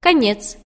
конец.